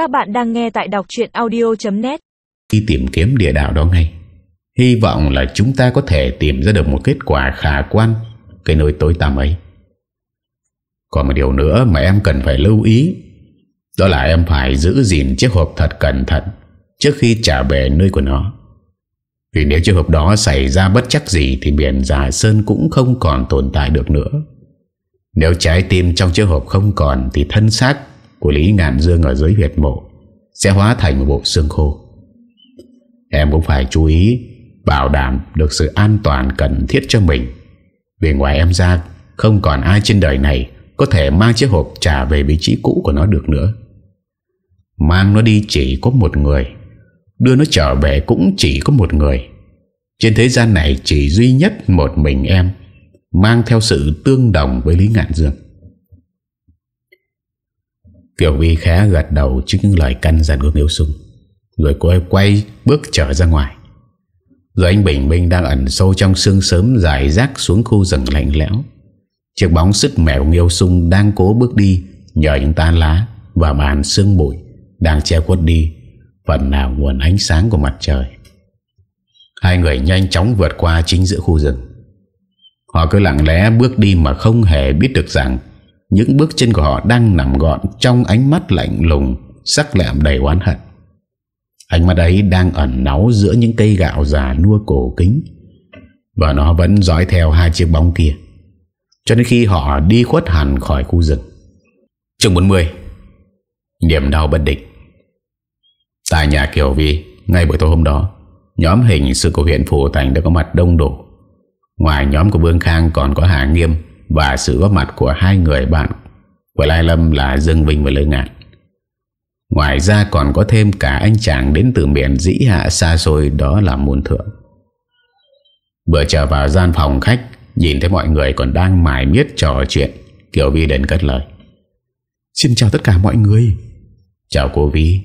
Các bạn đang nghe tại đọc chuyện audio.net Đi tìm kiếm địa đạo đó ngay. Hy vọng là chúng ta có thể tìm ra được một kết quả khả quan. Cái nơi tối tăm ấy. Còn một điều nữa mà em cần phải lưu ý, Đó là em phải giữ gìn chiếc hộp thật cẩn thận Trước khi trả về nơi của nó. Vì nếu chiếc hộp đó xảy ra bất chắc gì Thì biển giả sơn cũng không còn tồn tại được nữa. Nếu trái tim trong chiếc hộp không còn Thì thân xác của Lý Ngạn Dương ở dưới huyệt mộ Sẽ hóa thành một bộ xương khô. Em cũng phải chú ý Bảo đảm được sự an toàn cần thiết cho mình. Vì ngoài em ra, Không còn ai trên đời này Có thể mang chiếc hộp trả về vị trí cũ của nó được nữa. Mang nó đi chỉ có một người, Đưa nó trở về cũng chỉ có một người. Trên thế gian này chỉ duy nhất một mình em, Mang theo sự tương đồng với Lý Ngạn Dương. Tiểu Vi khá gật đầu trước những lời căn dặn của Nghiêu Sung Rồi cô ấy quay bước trở ra ngoài. Rồi anh Bình Minh đang ẩn sâu trong sương sớm dài rác xuống khu rừng lạnh lẽo. Chiếc bóng sức của Nghiêu Sung đang cố bước đi Nhờ những tán lá và màn sương bụi Đang che khuất đi Phần nào nguồn ánh sáng của mặt trời. Hai người nhanh chóng vượt qua chính giữa khu rừng. Họ cứ lặng lẽ bước đi mà không hề biết được rằng những bước chân của họ đang nằm gọn Trong ánh mắt lạnh lùng, Sắc lẹm đầy oán hận. Ánh mắt ấy đang ẩn náu Giữa những cây gạo già nua cổ kính, Và nó vẫn dõi theo hai chiếc bóng kia, Cho đến khi họ đi khuất hẳn khỏi khu rừng. Chương 40 Niềm đau bất định. Tại nhà Kiều Vi, Ngay buổi tối hôm đó, Nhóm hình sự của huyện Phủ Thành đã có mặt đông đủ Ngoài nhóm của Vương Khang còn có Hà Nghiêm và sự góp mặt của hai người bạn của Lai Lâm là Dương Vinh và Lê Ngạn. Ngoài ra còn có thêm cả anh chàng đến từ miền dĩ hạ xa xôi đó là Môn Thượng. Vừa trở vào gian phòng khách, nhìn thấy mọi người còn đang mải miết trò chuyện, Kiều Vi đến cất lời. Xin chào tất cả mọi người. Chào cô Vi.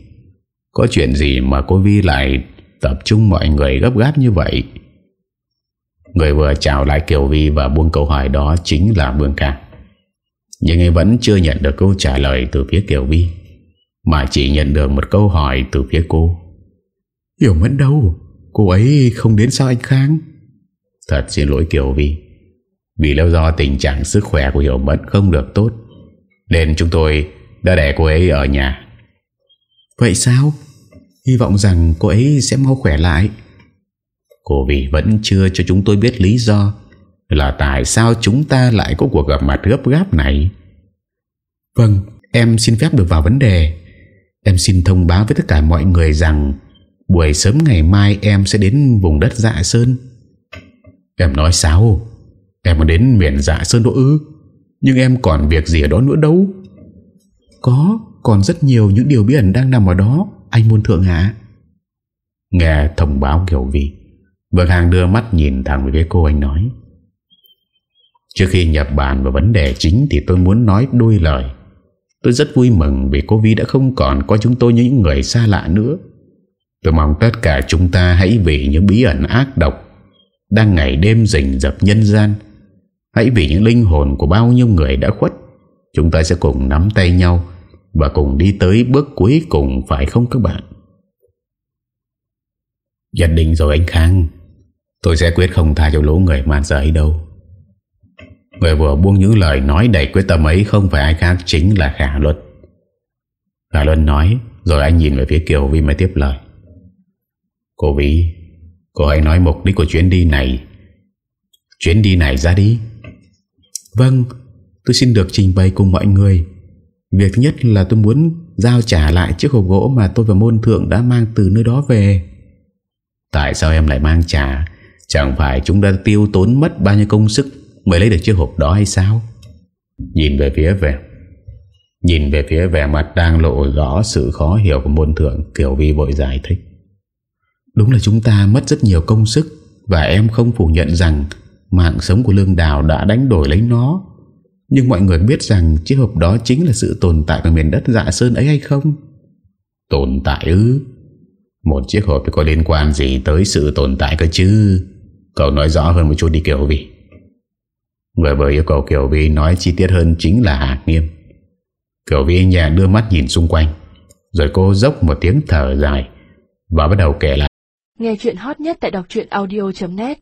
Có chuyện gì mà cô Vi lại tập trung mọi người gấp gáp như vậy? Người vừa chào lại Kiều Vi và buông câu hỏi đó chính là Vương Khang. Nhưng anh vẫn chưa nhận được câu trả lời từ phía Kiều Vi, mà chỉ nhận được một câu hỏi từ phía cô. Hiểu Mẫn đâu? Cô ấy không đến sao anh Khang? Thật xin lỗi Kiều Vi. Vì lý do tình trạng sức khỏe của Hiểu Mẫn không được tốt, nên chúng tôi đã để cô ấy ở nhà. Vậy sao? Hy vọng rằng cô ấy sẽ mau khỏe lại. Cô vì vẫn chưa cho chúng tôi biết lý do Là tại sao chúng ta lại có cuộc gặp mặt gấp gáp này. Vâng Em xin phép được vào vấn đề. Em xin thông báo với tất cả mọi người rằng Buổi sớm ngày mai em sẽ đến vùng đất dạ sơn. Em nói sao? Em muốn đến miền dạ sơn đó ư? Nhưng em còn việc gì ở đó nữa đâu? Có Còn rất nhiều những điều bí ẩn đang nằm ở đó Anh muốn thượng hạ Nghe thông báo kiểu vì Vợ hàng đưa mắt nhìn thẳng về phía cô anh nói, Trước khi nhập bàn vào vấn đề chính Thì tôi muốn nói đôi lời. Tôi rất vui mừng vì cô Vi đã không còn có chúng tôi như những người xa lạ nữa. Tôi mong tất cả chúng ta hãy vì những bí ẩn ác độc Đang ngày đêm rình dập nhân gian, Hãy vì những linh hồn của bao nhiêu người đã khuất, Chúng ta sẽ cùng nắm tay nhau Và cùng đi tới bước cuối cùng, phải không các bạn? Nhận định rồi anh Khang. Tôi sẽ quyết không tha cho lũ người man sợ ấy đâu. Người vừa buông những lời nói đầy quyết tâm ấy Không phải ai khác chính là Khả Luân. Khả Luân nói, Rồi anh nhìn về phía Kiều Vi mới tiếp lời. Cô Vi Cô hãy nói mục đích của chuyến đi này. Chuyến đi này ra đi. Vâng Tôi xin được trình bày cùng mọi người. Việc thứ nhất là tôi muốn Giao trả lại chiếc hộp gỗ Mà tôi và môn thượng đã mang từ nơi đó về. Tại sao em lại mang trả? Chẳng phải chúng đã tiêu tốn mất bao nhiêu công sức Mới lấy được chiếc hộp đó hay sao? Nhìn về phía về Nhìn về phía vẻ mặt đang lộ rõ sự khó hiểu của môn thượng, Kiều Vi vội giải thích. Đúng là chúng ta mất rất nhiều công sức Và em không phủ nhận rằng Mạng sống của Lương Đào đã đánh đổi lấy nó. Nhưng mọi người biết rằng Chiếc hộp đó chính là sự tồn tại Của miền đất dạ sơn ấy hay không? Tồn tại ư? Một chiếc hộp có liên quan gì Tới sự tồn tại cơ chứ? Cậu nói rõ hơn một chút đi, Kiều Vi. Người vừa yêu cầu Kiều Vi nói chi tiết hơn chính là Hạc Nghiêm. Kiều Vi nhẹ đưa mắt nhìn xung quanh, Rồi cô dốc một tiếng thở dài Và bắt đầu kể lại. Nghe chuyện hot nhất tại đọc audio.net